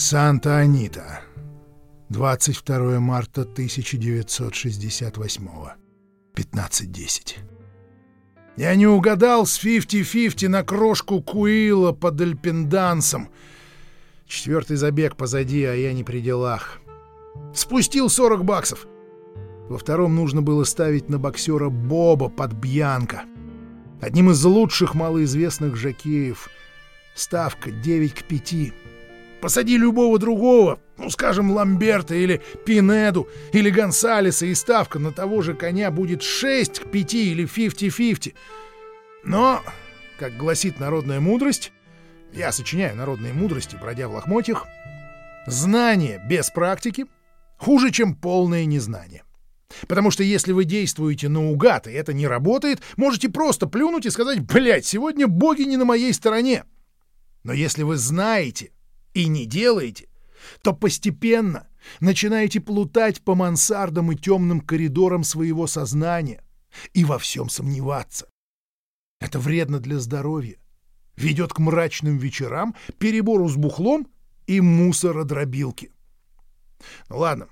Санта-Анита. 22 марта 1968. 15.10. Я не угадал с 50-50 на крошку Куила под Эльпендансом. Четвертый забег позади, а я не при делах. Спустил 40 баксов. Во втором нужно было ставить на боксера Боба под Бьянка. Одним из лучших малоизвестных жакеев. Ставка 9 к 5. Посади любого другого, ну, скажем, Ламберта или Пинеду или Гонсалеса, и ставка на того же коня будет 6 к 5 или 50-50. Но, как гласит народная мудрость, я сочиняю народные мудрости, бродя в лохмотьях, знание без практики хуже, чем полное незнание. Потому что если вы действуете наугад, и это не работает, можете просто плюнуть и сказать «Блядь, сегодня боги не на моей стороне». Но если вы знаете, и не делаете, то постепенно начинаете плутать по мансардам и темным коридорам своего сознания и во всем сомневаться. Это вредно для здоровья, ведет к мрачным вечерам, перебору с бухлом и мусородробилке. Ну ладно,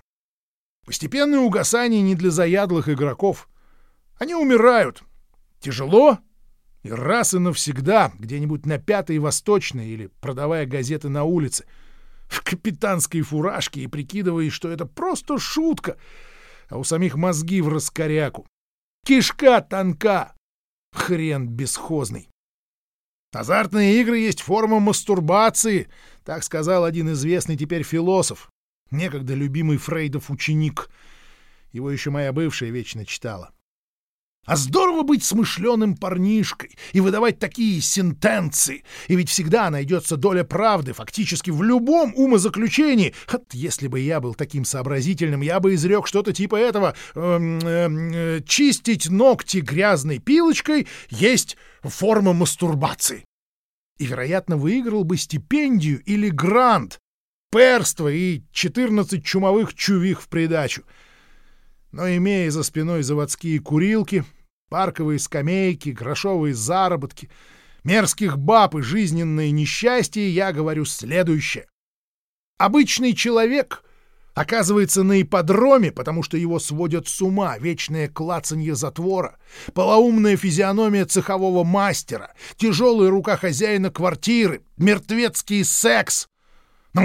постепенное угасание не для заядлых игроков. Они умирают. Тяжело, и раз и навсегда, где-нибудь на Пятой Восточной или продавая газеты на улице, в капитанской фуражке и прикидывая, что это просто шутка, а у самих мозги в раскоряку. Кишка тонка, хрен бесхозный. Азартные игры есть форма мастурбации, так сказал один известный теперь философ, некогда любимый Фрейдов ученик. Его еще моя бывшая вечно читала. А здорово быть смышленым парнишкой и выдавать такие сентенции. И ведь всегда найдется доля правды фактически в любом умозаключении. От если бы я был таким сообразительным, я бы изрек что-то типа этого. Э, э, чистить ногти грязной пилочкой есть форма мастурбации. И, вероятно, выиграл бы стипендию или грант, перство и 14 чумовых чувих в придачу. Но имея за спиной заводские курилки, Парковые скамейки, грошовые заработки, мерзких баб и жизненное несчастье, я говорю следующее. Обычный человек оказывается на ипподроме, потому что его сводят с ума вечное клацанье затвора, полоумная физиономия цехового мастера, тяжелая рука хозяина квартиры, мертвецкий секс,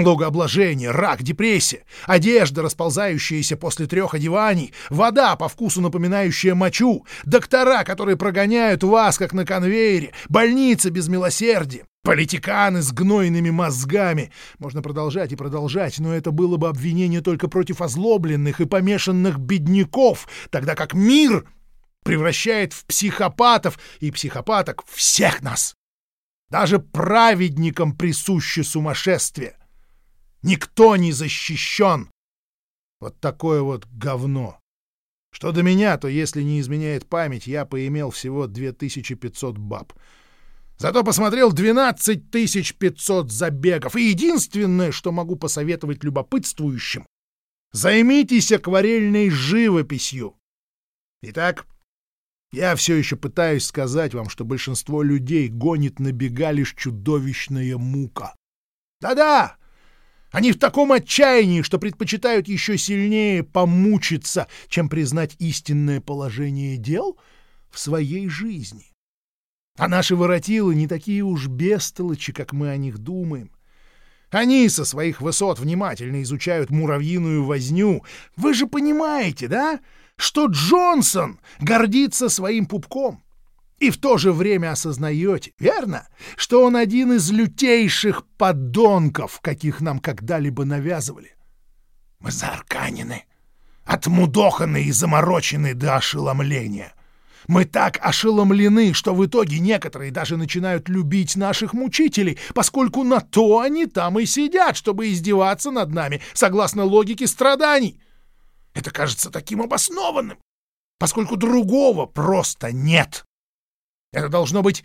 Налогообложение, рак, депрессия, одежда, расползающаяся после трех одеваний, вода, по вкусу напоминающая мочу, доктора, которые прогоняют вас, как на конвейере, больница без милосердия, политиканы с гнойными мозгами. Можно продолжать и продолжать, но это было бы обвинение только против озлобленных и помешанных бедняков, тогда как мир превращает в психопатов и психопаток всех нас. Даже праведникам присуще сумасшествие. Никто не защищен. Вот такое вот говно. Что до меня, то если не изменяет память, я поимел всего 2500 баб. Зато посмотрел 12500 забегов. И единственное, что могу посоветовать любопытствующим, займитесь акварельной живописью. Итак, я все еще пытаюсь сказать вам, что большинство людей гонит на бега лишь чудовищная мука. Да-да, они в таком отчаянии, что предпочитают еще сильнее помучиться, чем признать истинное положение дел в своей жизни. А наши воротилы не такие уж бестолочи, как мы о них думаем. Они со своих высот внимательно изучают муравьиную возню. Вы же понимаете, да, что Джонсон гордится своим пупком? И в то же время осознаете, верно, что он один из лютейших подонков, каких нам когда-либо навязывали. Мы заарканены, отмудоханы и заморочены до ошеломления. Мы так ошеломлены, что в итоге некоторые даже начинают любить наших мучителей, поскольку на то они там и сидят, чтобы издеваться над нами, согласно логике страданий. Это кажется таким обоснованным, поскольку другого просто нет. Это должно быть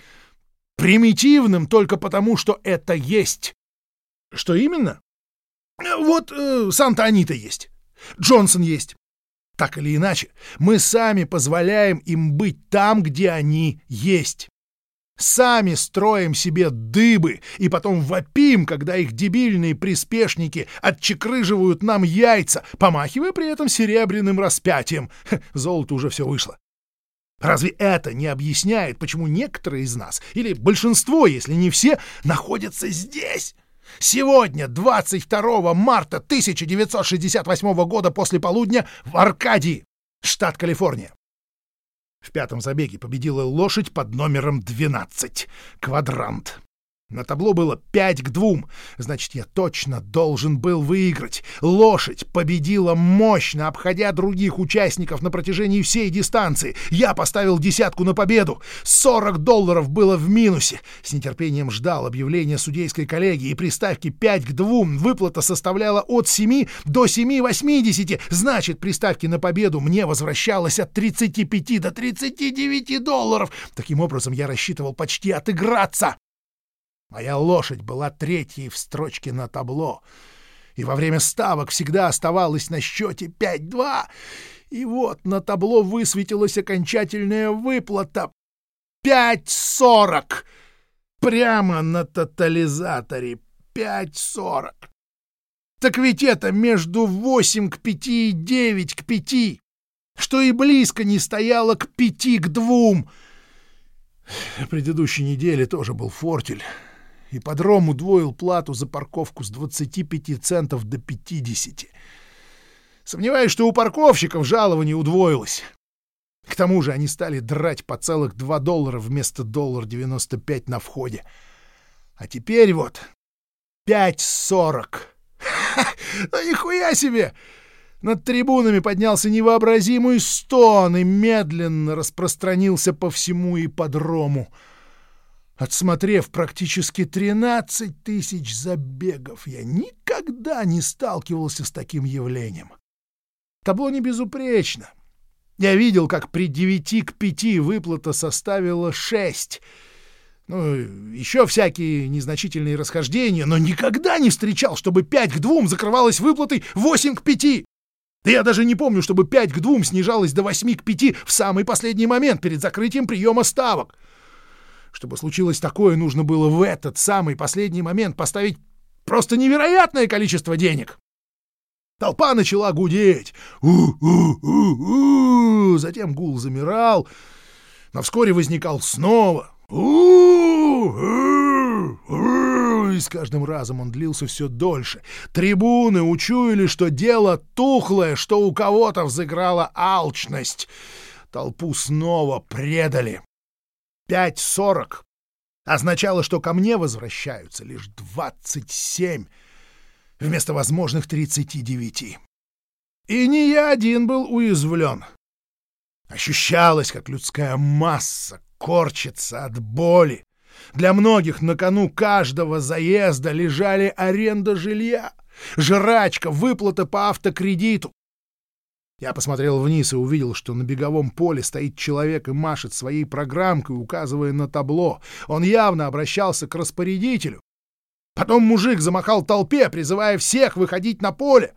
примитивным только потому, что это есть. Что именно? Вот э, Санта-Анита есть. Джонсон есть. Так или иначе, мы сами позволяем им быть там, где они есть. Сами строим себе дыбы и потом вопим, когда их дебильные приспешники отчекрыживают нам яйца, помахивая при этом серебряным распятием. Золото уже все вышло. Разве это не объясняет, почему некоторые из нас, или большинство, если не все, находятся здесь? Сегодня, 22 марта 1968 года после полудня, в Аркадии, штат Калифорния. В пятом забеге победила лошадь под номером 12. Квадрант. На табло было 5 к 2, значит, я точно должен был выиграть. Лошадь победила мощно, обходя других участников на протяжении всей дистанции. Я поставил десятку на победу. 40 долларов было в минусе. С нетерпением ждал объявления судейской коллегии и при ставке 5 к 2 выплата составляла от 7 до 7,80. Значит, при ставке на победу мне возвращалось от 35 до 39 долларов. Таким образом, я рассчитывал почти отыграться. Моя лошадь была третьей в строчке на табло, и во время ставок всегда оставалась на счете 5-2. И вот на табло высветилась окончательная выплата. 5-40! Прямо на тотализаторе 5-40. Так ведь это между 8 к 5 и 9 к 5, что и близко не стояло к 5 к 2. В предыдущей неделе тоже был фортель и подром удвоил плату за парковку с 25 центов до 50. Сомневаюсь, что у парковщиков жалование удвоилось. К тому же они стали драть по целых 2 доллара вместо доллар 95 на входе. А теперь вот 5.40. Ну нихуя себе! Над трибунами поднялся невообразимый стон и медленно распространился по всему ипподрому — Отсмотрев практически 13 тысяч забегов, я никогда не сталкивался с таким явлением. Табло не безупречно. Я видел, как при 9 к 5 выплата составила 6. Ну, еще всякие незначительные расхождения, но никогда не встречал, чтобы 5 к 2 закрывалась выплатой 8 к 5. Да я даже не помню, чтобы 5 к 2 снижалось до 8 к 5 в самый последний момент перед закрытием приема ставок. Чтобы случилось такое, нужно было в этот самый последний момент поставить просто невероятное количество денег. Толпа начала гудеть. У-у-у-у. Затем гул замирал, но вскоре возникал снова. У-у-у-у. И с каждым разом он длился все дольше. Трибуны учуяли, что дело тухлое, что у кого-то взыграла алчность. Толпу снова предали. 5.40 означало, что ко мне возвращаются лишь 27 вместо возможных 39. И не я один был уязвлен. Ощущалось, как людская масса корчится от боли. Для многих на кону каждого заезда лежали аренда жилья, жрачка, выплата по автокредиту, я посмотрел вниз и увидел, что на беговом поле стоит человек и машет своей программкой, указывая на табло. Он явно обращался к распорядителю. Потом мужик замахал толпе, призывая всех выходить на поле.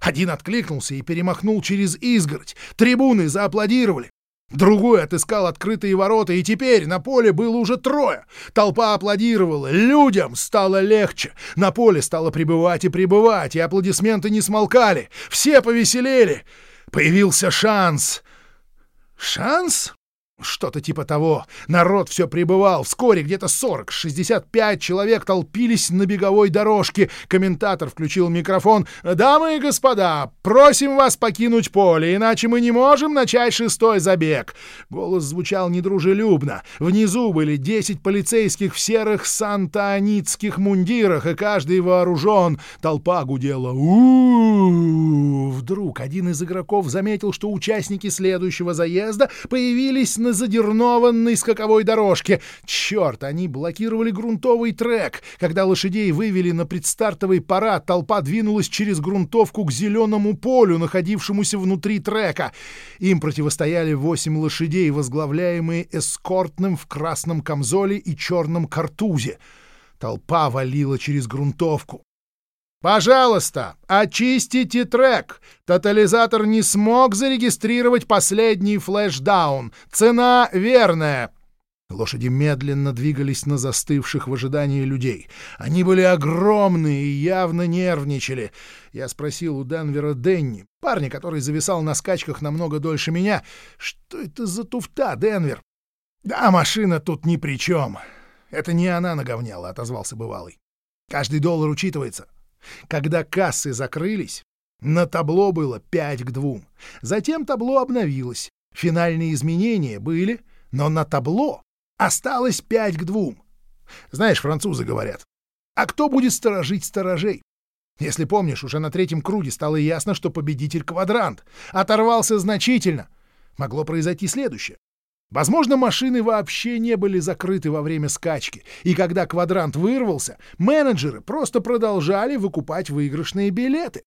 Один откликнулся и перемахнул через изгородь. Трибуны зааплодировали. Другой отыскал открытые ворота, и теперь на поле было уже трое. Толпа аплодировала, людям стало легче. На поле стало прибывать и прибывать, и аплодисменты не смолкали. Все повеселели. Появился шанс. Шанс? Что-то типа того. Народ все прибывал. Вскоре где-то 40-65 человек толпились на беговой дорожке. Комментатор включил микрофон. «Дамы и господа, просим вас покинуть поле, иначе мы не можем начать шестой забег». Голос звучал недружелюбно. Внизу были 10 полицейских в серых сантаанитских мундирах, и каждый вооружен. Толпа гудела. у Вдруг один из игроков заметил, что участники следующего заезда появились на задернованной скаковой дорожке. Черт, они блокировали грунтовый трек. Когда лошадей вывели на предстартовый парад, толпа двинулась через грунтовку к зеленому полю, находившемуся внутри трека. Им противостояли восемь лошадей, возглавляемые эскортным в красном камзоле и черном картузе. Толпа валила через грунтовку. «Пожалуйста, очистите трек. Тотализатор не смог зарегистрировать последний флешдаун. Цена верная». Лошади медленно двигались на застывших в ожидании людей. Они были огромные и явно нервничали. Я спросил у Денвера Денни, парня, который зависал на скачках намного дольше меня, что это за туфта, Денвер? «Да, машина тут ни при чем. Это не она наговняла», — отозвался бывалый. «Каждый доллар учитывается. Когда кассы закрылись, на табло было 5 к 2. Затем табло обновилось. Финальные изменения были, но на табло Осталось пять к двум. Знаешь, французы говорят, а кто будет сторожить сторожей? Если помнишь, уже на третьем круге стало ясно, что победитель квадрант. Оторвался значительно. Могло произойти следующее. Возможно, машины вообще не были закрыты во время скачки, и когда квадрант вырвался, менеджеры просто продолжали выкупать выигрышные билеты.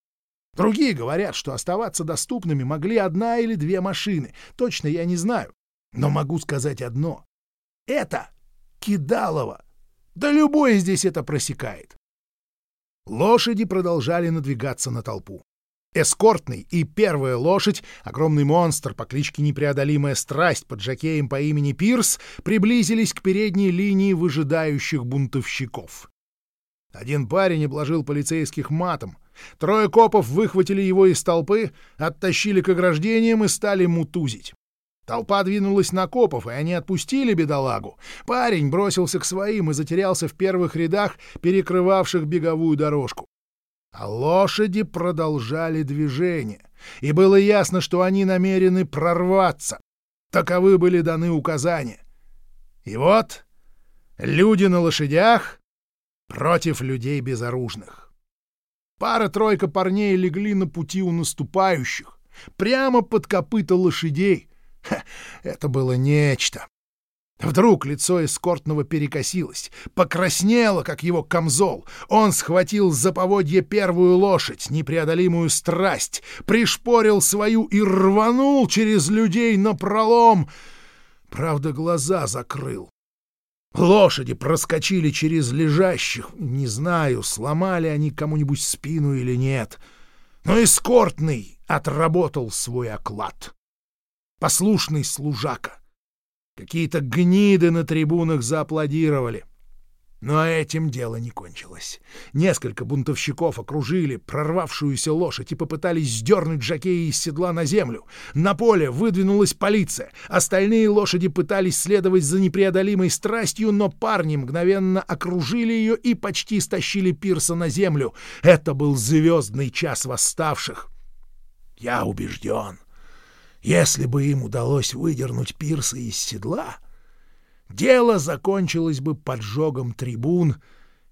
Другие говорят, что оставаться доступными могли одна или две машины. Точно я не знаю. Но могу сказать одно. Это кидалово. Да любой здесь это просекает. Лошади продолжали надвигаться на толпу. Эскортный и первая лошадь, огромный монстр по кличке Непреодолимая Страсть под жакеем по имени Пирс, приблизились к передней линии выжидающих бунтовщиков. Один парень обложил полицейских матом. Трое копов выхватили его из толпы, оттащили к ограждениям и стали мутузить. Толпа двинулась на копов, и они отпустили бедолагу. Парень бросился к своим и затерялся в первых рядах, перекрывавших беговую дорожку. А лошади продолжали движение, и было ясно, что они намерены прорваться. Таковы были даны указания. И вот люди на лошадях против людей безоружных. Пара-тройка парней легли на пути у наступающих, прямо под копыта лошадей — Ха, это было нечто. Вдруг лицо эскортного перекосилось, покраснело, как его камзол. Он схватил за поводье первую лошадь, непреодолимую страсть, пришпорил свою и рванул через людей напролом. Правда, глаза закрыл. Лошади проскочили через лежащих. Не знаю, сломали они кому-нибудь спину или нет. Но эскортный отработал свой оклад послушный служака. Какие-то гниды на трибунах зааплодировали. Но этим дело не кончилось. Несколько бунтовщиков окружили прорвавшуюся лошадь и попытались сдернуть Жакея из седла на землю. На поле выдвинулась полиция. Остальные лошади пытались следовать за непреодолимой страстью, но парни мгновенно окружили ее и почти стащили Пирса на землю. Это был звездный час восставших. Я убежден, если бы им удалось выдернуть пирса из седла, дело закончилось бы поджогом трибун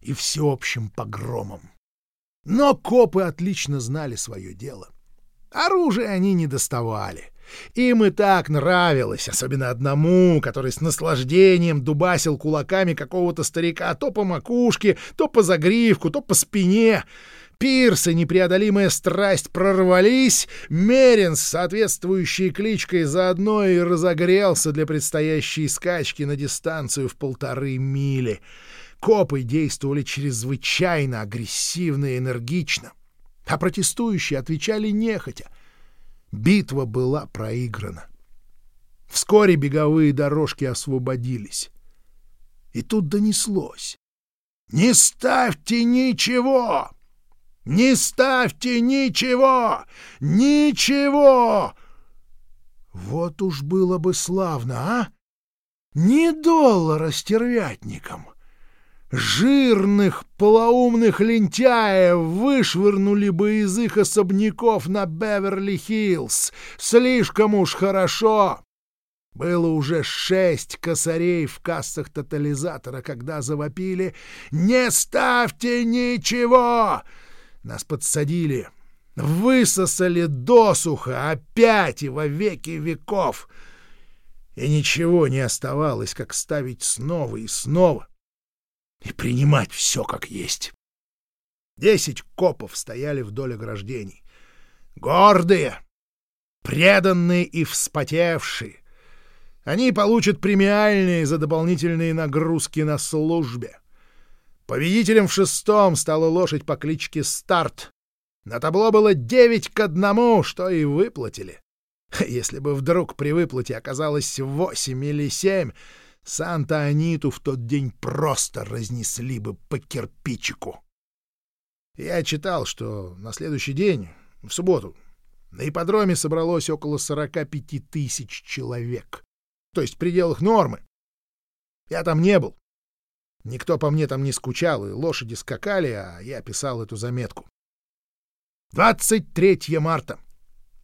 и всеобщим погромом. Но копы отлично знали свое дело. Оружие они не доставали. Им и так нравилось, особенно одному, который с наслаждением дубасил кулаками какого-то старика то по макушке, то по загривку, то по спине — Пирс и непреодолимая страсть прорвались, Мерин с соответствующей кличкой заодно и разогрелся для предстоящей скачки на дистанцию в полторы мили. Копы действовали чрезвычайно агрессивно и энергично, а протестующие отвечали нехотя. Битва была проиграна. Вскоре беговые дорожки освободились. И тут донеслось. «Не ставьте ничего! Не ставьте ничего! Ничего! Вот уж было бы славно, а? Не доллара стервятникам. Жирных, полоумных лентяев вышвырнули бы из их особняков на Беверли-Хиллз. Слишком уж хорошо. Было уже шесть косарей в кассах тотализатора, когда завопили «Не ставьте ничего!» Нас подсадили, высосали досуха опять и во веки веков. И ничего не оставалось, как ставить снова и снова и принимать все как есть. Десять копов стояли вдоль ограждений. Гордые, преданные и вспотевшие. Они получат премиальные за дополнительные нагрузки на службе. Победителем в шестом стала лошадь по кличке Старт. На табло было девять к одному, что и выплатили. Если бы вдруг при выплате оказалось восемь или семь, Санта-Аниту в тот день просто разнесли бы по кирпичику. Я читал, что на следующий день, в субботу, на ипподроме собралось около 45 тысяч человек. То есть в пределах нормы. Я там не был. Никто по мне там не скучал, и лошади скакали, а я писал эту заметку. 23 марта.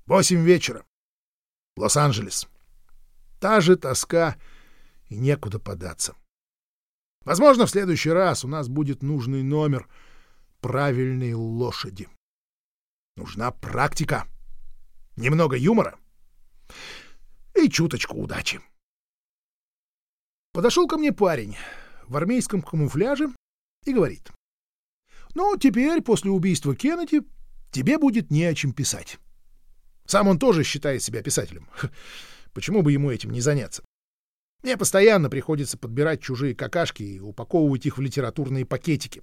8 вечера. Лос-Анджелес. Та же тоска и некуда податься. Возможно, в следующий раз у нас будет нужный номер правильной лошади. Нужна практика, немного юмора и чуточку удачи. Подошел ко мне парень в армейском камуфляже и говорит. «Ну, теперь, после убийства Кеннеди, тебе будет не о чем писать». Сам он тоже считает себя писателем. Почему бы ему этим не заняться? Мне постоянно приходится подбирать чужие какашки и упаковывать их в литературные пакетики.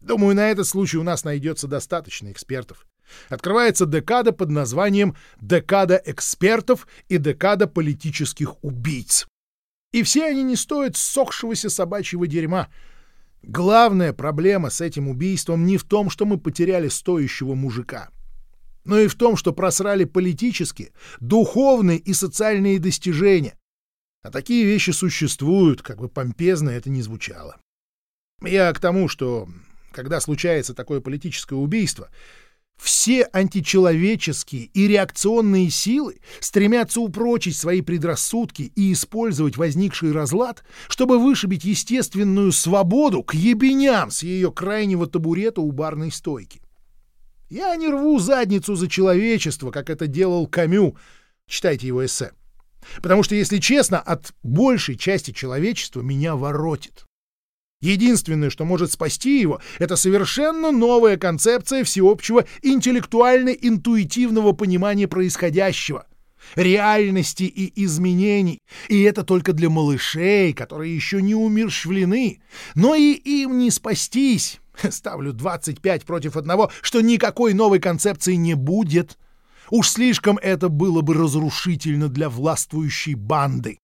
Думаю, на этот случай у нас найдется достаточно экспертов. Открывается декада под названием «Декада экспертов» и «Декада политических убийц». И все они не стоят сохшегося собачьего дерьма. Главная проблема с этим убийством не в том, что мы потеряли стоящего мужика, но и в том, что просрали политические, духовные и социальные достижения. А такие вещи существуют, как бы помпезно это ни звучало. Я к тому, что когда случается такое политическое убийство, все античеловеческие и реакционные силы стремятся упрочить свои предрассудки и использовать возникший разлад, чтобы вышибить естественную свободу к ебеням с ее крайнего табурета у барной стойки. Я не рву задницу за человечество, как это делал Камю. Читайте его эссе. Потому что, если честно, от большей части человечества меня воротит. Единственное, что может спасти его, это совершенно новая концепция всеобщего интеллектуально-интуитивного понимания происходящего, реальности и изменений. И это только для малышей, которые еще не умерщвлены. Но и им не спастись. Ставлю 25 против одного, что никакой новой концепции не будет. Уж слишком это было бы разрушительно для властвующей банды.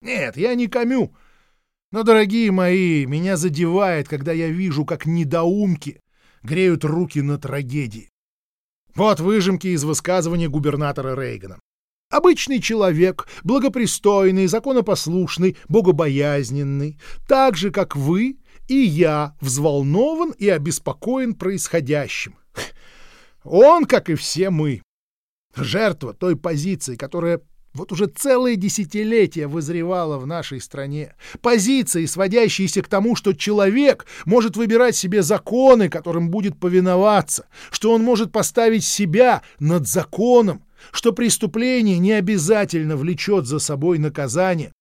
Нет, я не камю. Но, дорогие мои, меня задевает, когда я вижу, как недоумки греют руки на трагедии. Вот выжимки из высказывания губернатора Рейгана. Обычный человек, благопристойный, законопослушный, богобоязненный, так же, как вы и я, взволнован и обеспокоен происходящим. Он, как и все мы, жертва той позиции, которая вот уже целое десятилетие вызревала в нашей стране. Позиции, сводящиеся к тому, что человек может выбирать себе законы, которым будет повиноваться, что он может поставить себя над законом, что преступление не обязательно влечет за собой наказание.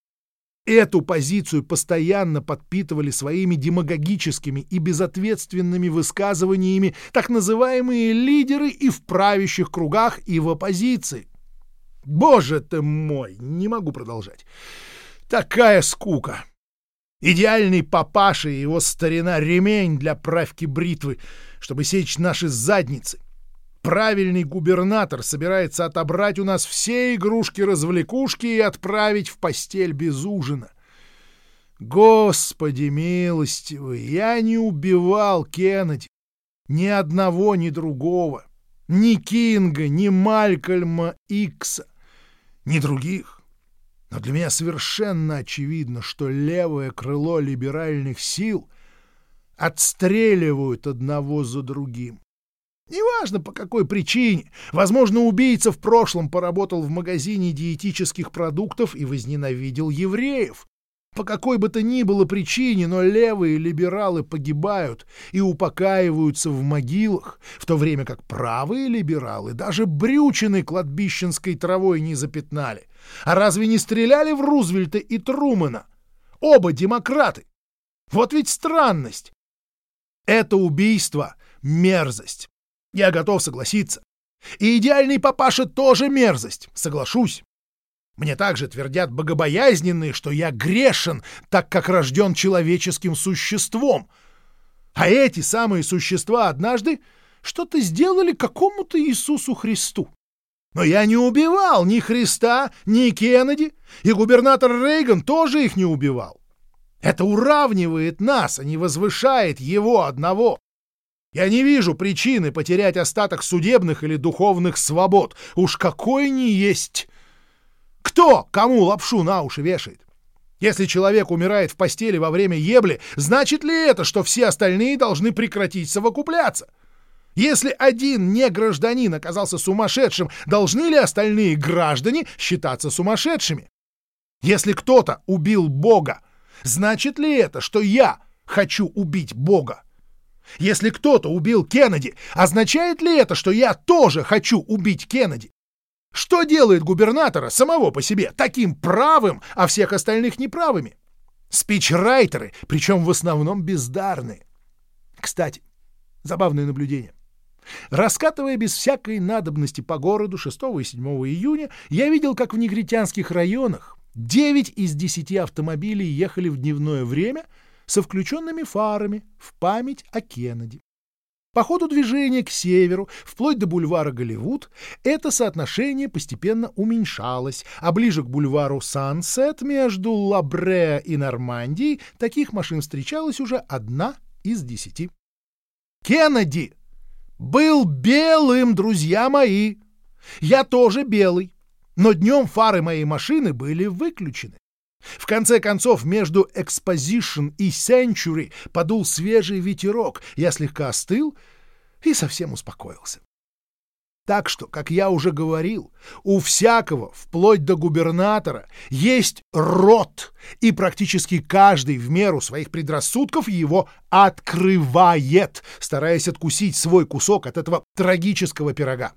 Эту позицию постоянно подпитывали своими демагогическими и безответственными высказываниями так называемые лидеры и в правящих кругах, и в оппозиции. Боже ты мой, не могу продолжать. Такая скука. Идеальный папаша и его старина ремень для правки бритвы, чтобы сечь наши задницы. Правильный губернатор собирается отобрать у нас все игрушки-развлекушки и отправить в постель без ужина. Господи милостивый, я не убивал Кеннеди. Ни одного, ни другого. Ни Кинга, ни Малькольма Икса ни других. Но для меня совершенно очевидно, что левое крыло либеральных сил отстреливают одного за другим. Неважно по какой причине. Возможно, убийца в прошлом поработал в магазине диетических продуктов и возненавидел евреев. По какой бы то ни было причине, но левые либералы погибают и упокаиваются в могилах, в то время как правые либералы даже брючины кладбищенской травой не запятнали. А разве не стреляли в Рузвельта и Трумана? Оба демократы. Вот ведь странность. Это убийство — мерзость. Я готов согласиться. И идеальный папаша тоже мерзость, соглашусь. Мне также твердят богобоязненные, что я грешен, так как рожден человеческим существом. А эти самые существа однажды что-то сделали какому-то Иисусу Христу. Но я не убивал ни Христа, ни Кеннеди, и губернатор Рейган тоже их не убивал. Это уравнивает нас, а не возвышает его одного. Я не вижу причины потерять остаток судебных или духовных свобод. Уж какой ни есть. Кто кому лапшу на уши вешает? Если человек умирает в постели во время ебли, значит ли это, что все остальные должны прекратить совокупляться? Если один не гражданин оказался сумасшедшим, должны ли остальные граждане считаться сумасшедшими? Если кто-то убил Бога, значит ли это, что я хочу убить Бога? Если кто-то убил Кеннеди, означает ли это, что я тоже хочу убить Кеннеди? Что делает губернатора самого по себе таким правым, а всех остальных неправыми? Спичрайтеры, причем в основном бездарные. Кстати, забавное наблюдение. Раскатывая без всякой надобности по городу 6 и 7 июня, я видел, как в негритянских районах 9 из 10 автомобилей ехали в дневное время со включенными фарами в память о Кеннеди. По ходу движения к северу, вплоть до бульвара Голливуд, это соотношение постепенно уменьшалось, а ближе к бульвару Сансет между Лабре и Нормандией таких машин встречалась уже одна из десяти. Кеннеди был белым, друзья мои. Я тоже белый, но днем фары моей машины были выключены. В конце концов, между Exposition и Century подул свежий ветерок, я слегка остыл и совсем успокоился. Так что, как я уже говорил, у всякого, вплоть до губернатора, есть рот, и практически каждый в меру своих предрассудков его открывает, стараясь откусить свой кусок от этого трагического пирога.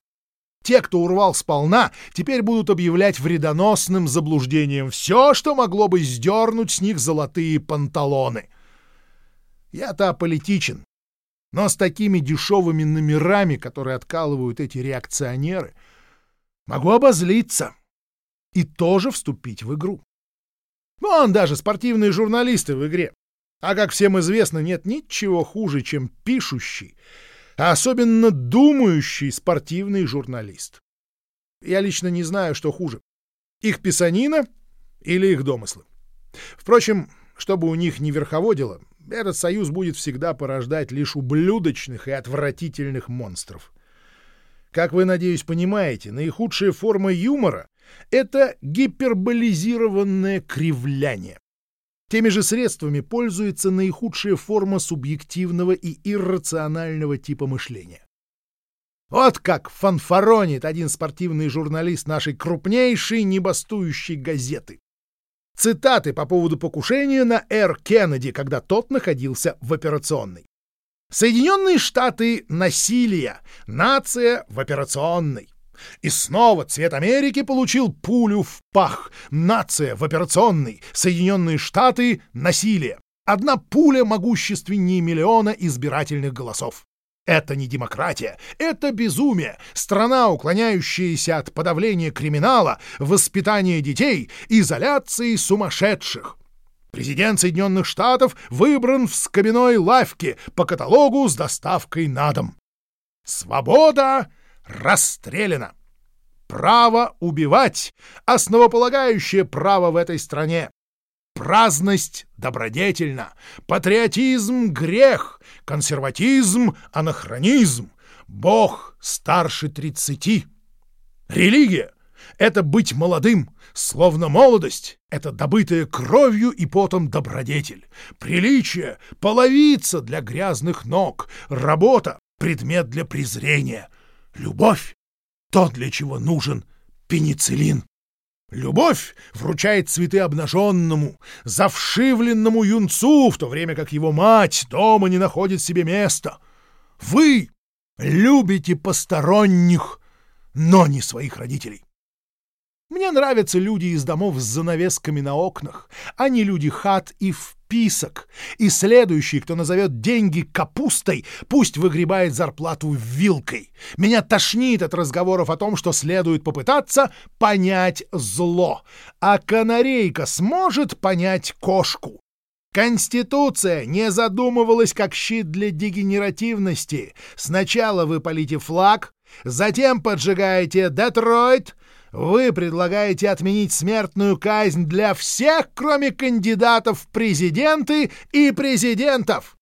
Те, кто урвал сполна, теперь будут объявлять вредоносным заблуждением все, что могло бы сдернуть с них золотые панталоны. Я-то аполитичен, но с такими дешевыми номерами, которые откалывают эти реакционеры, могу обозлиться и тоже вступить в игру. Вон даже спортивные журналисты в игре. А как всем известно, нет ничего хуже, чем пишущий, а особенно думающий спортивный журналист. Я лично не знаю, что хуже. Их писанина или их домыслы. Впрочем, чтобы у них не верховодило, этот союз будет всегда порождать лишь ублюдочных и отвратительных монстров. Как вы, надеюсь, понимаете, наихудшая форма юмора — это гиперболизированное кривляние. Теми же средствами пользуется наихудшая форма субъективного и иррационального типа мышления. Вот как фанфаронит один спортивный журналист нашей крупнейшей небостующей газеты. Цитаты по поводу покушения на Эр Кеннеди, когда тот находился в операционной. Соединенные Штаты — насилие, нация в операционной. И снова цвет Америки получил пулю в пах. Нация в операционной, Соединенные Штаты — насилие. Одна пуля могущественнее миллиона избирательных голосов. Это не демократия, это безумие, страна, уклоняющаяся от подавления криминала, воспитания детей, изоляции сумасшедших. Президент Соединенных Штатов выбран в скобяной лавке по каталогу с доставкой на дом. Свобода расстреляна. Право убивать — основополагающее право в этой стране. Праздность добродетельна, патриотизм — грех, консерватизм — анахронизм, Бог старше тридцати. Религия — это быть молодым, словно молодость — это добытая кровью и потом добродетель. Приличие — половица для грязных ног, работа — предмет для презрения. Любовь — то, для чего нужен пенициллин. Любовь вручает цветы обнаженному, завшивленному юнцу, в то время как его мать дома не находит себе места. Вы любите посторонних, но не своих родителей. Мне нравятся люди из домов с занавесками на окнах, а не люди хат и вписок. И следующий, кто назовет деньги капустой, пусть выгребает зарплату вилкой. Меня тошнит от разговоров о том, что следует попытаться понять зло. А канарейка сможет понять кошку. Конституция не задумывалась как щит для дегенеративности. Сначала вы полите флаг, Затем поджигаете Детройт. Вы предлагаете отменить смертную казнь для всех, кроме кандидатов в президенты и президентов.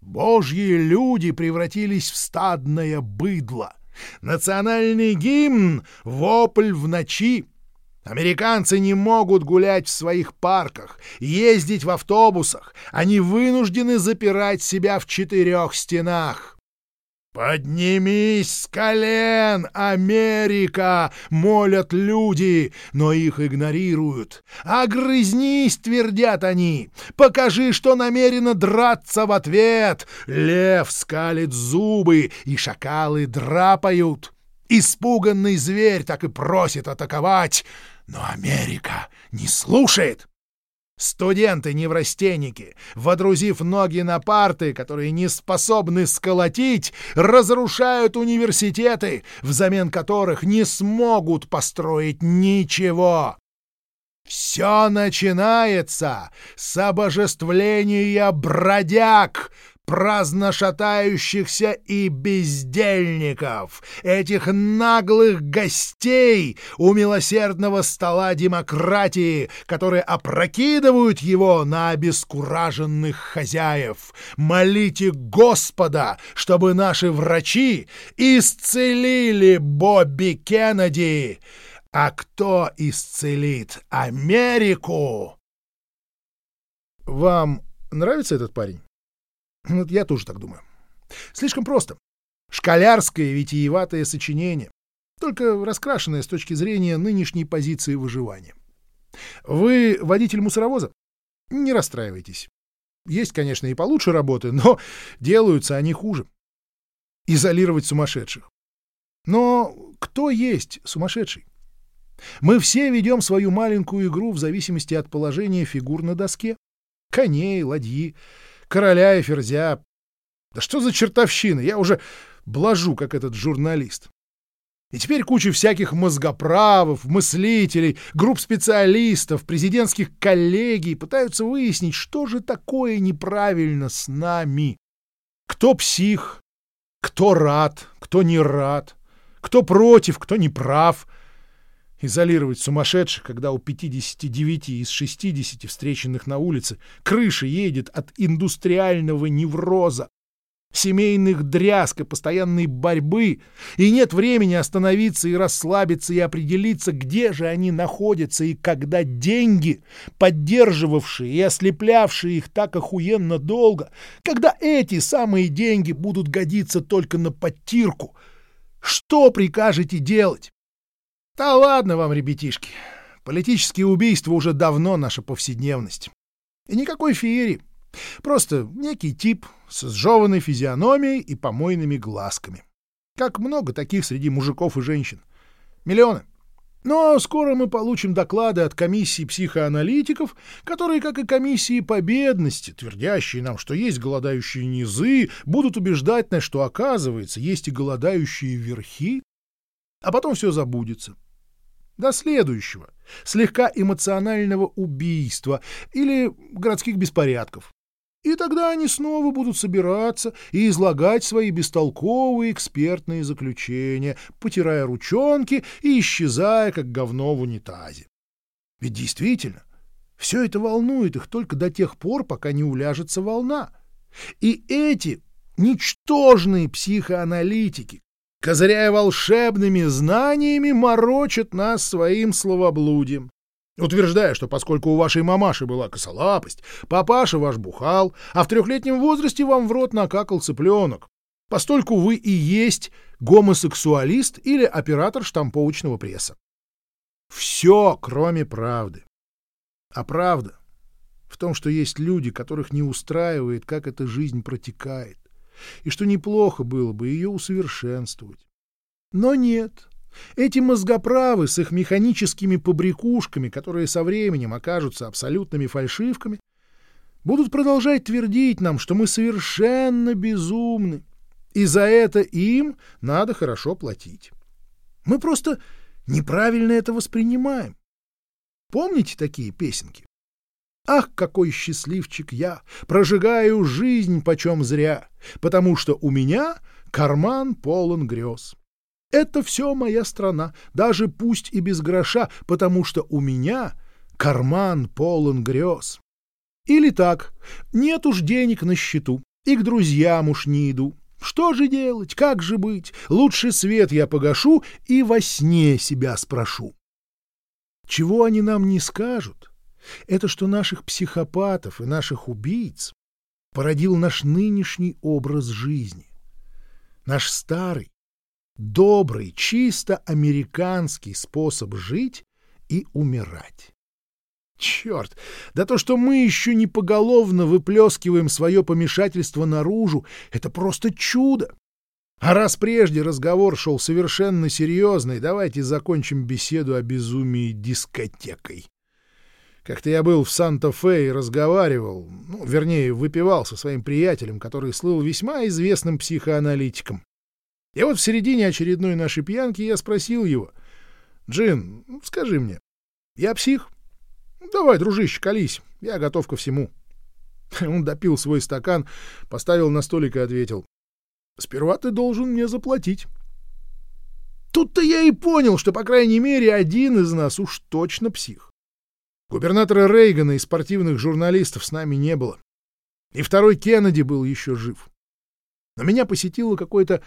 Божьи люди превратились в стадное быдло. Национальный гимн — вопль в ночи. Американцы не могут гулять в своих парках, ездить в автобусах. Они вынуждены запирать себя в четырех стенах. «Поднимись с колен, Америка!» — молят люди, но их игнорируют. «Огрызнись!» — твердят они. «Покажи, что намерена драться в ответ!» Лев скалит зубы, и шакалы драпают. Испуганный зверь так и просит атаковать, но Америка не слушает. Студенты-неврастенники, водрузив ноги на парты, которые не способны сколотить, разрушают университеты, взамен которых не смогут построить ничего. Все начинается с обожествления бродяг, праздно шатающихся и бездельников, этих наглых гостей у милосердного стола демократии, которые опрокидывают его на обескураженных хозяев. Молите Господа, чтобы наши врачи исцелили Бобби Кеннеди. А кто исцелит Америку? Вам нравится этот парень? Вот я тоже так думаю. Слишком просто. Школярское витиеватое сочинение, только раскрашенное с точки зрения нынешней позиции выживания. Вы водитель мусоровоза? Не расстраивайтесь. Есть, конечно, и получше работы, но делаются они хуже. Изолировать сумасшедших. Но кто есть сумасшедший? Мы все ведем свою маленькую игру в зависимости от положения фигур на доске. Коней, ладьи, короля и ферзя. Да что за чертовщина? Я уже блажу, как этот журналист. И теперь куча всяких мозгоправов, мыслителей, групп специалистов, президентских коллегий пытаются выяснить, что же такое неправильно с нами. Кто псих, кто рад, кто не рад, кто против, кто не прав — Изолировать сумасшедших, когда у 59 из 60 встреченных на улице крыша едет от индустриального невроза, семейных дрязг и постоянной борьбы, и нет времени остановиться и расслабиться и определиться, где же они находятся и когда деньги, поддерживавшие и ослеплявшие их так охуенно долго, когда эти самые деньги будут годиться только на подтирку. Что прикажете делать? Да ладно вам, ребятишки. Политические убийства уже давно наша повседневность. И никакой феерии. Просто некий тип с сжеванной физиономией и помойными глазками. Как много таких среди мужиков и женщин. Миллионы. Но скоро мы получим доклады от комиссии психоаналитиков, которые, как и комиссии по бедности, твердящие нам, что есть голодающие низы, будут убеждать нас, что, оказывается, есть и голодающие верхи, а потом все забудется до следующего, слегка эмоционального убийства или городских беспорядков. И тогда они снова будут собираться и излагать свои бестолковые экспертные заключения, потирая ручонки и исчезая, как говно в унитазе. Ведь действительно, все это волнует их только до тех пор, пока не уляжется волна. И эти ничтожные психоаналитики, козыряя волшебными знаниями, морочат нас своим словоблудием. Утверждая, что поскольку у вашей мамаши была косолапость, папаша ваш бухал, а в трехлетнем возрасте вам в рот накакал цыпленок, постольку вы и есть гомосексуалист или оператор штамповочного пресса. Все, кроме правды. А правда в том, что есть люди, которых не устраивает, как эта жизнь протекает и что неплохо было бы ее усовершенствовать. Но нет. Эти мозгоправы с их механическими побрякушками, которые со временем окажутся абсолютными фальшивками, будут продолжать твердить нам, что мы совершенно безумны, и за это им надо хорошо платить. Мы просто неправильно это воспринимаем. Помните такие песенки? Ах, какой счастливчик я! Прожигаю жизнь почем зря, потому что у меня карман полон грез. Это все моя страна, даже пусть и без гроша, потому что у меня карман полон грез. Или так, нет уж денег на счету, и к друзьям уж не иду. Что же делать, как же быть? Лучше свет я погашу и во сне себя спрошу. Чего они нам не скажут, это что наших психопатов и наших убийц породил наш нынешний образ жизни. Наш старый, добрый, чисто американский способ жить и умирать. Черт! Да то, что мы еще не поголовно выплескиваем свое помешательство наружу, это просто чудо! А раз прежде разговор шел совершенно серьезный, давайте закончим беседу о безумии дискотекой. Как-то я был в Санта-Фе и разговаривал, ну, вернее, выпивал со своим приятелем, который слыл весьма известным психоаналитиком. И вот в середине очередной нашей пьянки я спросил его, «Джин, скажи мне, я псих?» Давай, дружище, колись, я готов ко всему. Он допил свой стакан, поставил на столик и ответил. Сперва ты должен мне заплатить. Тут-то я и понял, что, по крайней мере, один из нас уж точно псих. Губернатора Рейгана и спортивных журналистов с нами не было. И второй Кеннеди был еще жив. Но меня посетило какое-то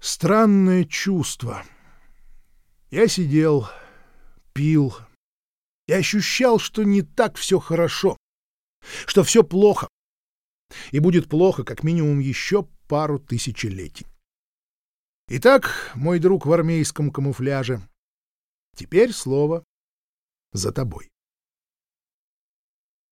странное чувство. Я сидел, пил, и ощущал, что не так все хорошо, что все плохо, и будет плохо как минимум еще пару тысячелетий. Итак, мой друг в армейском камуфляже, теперь слово за тобой.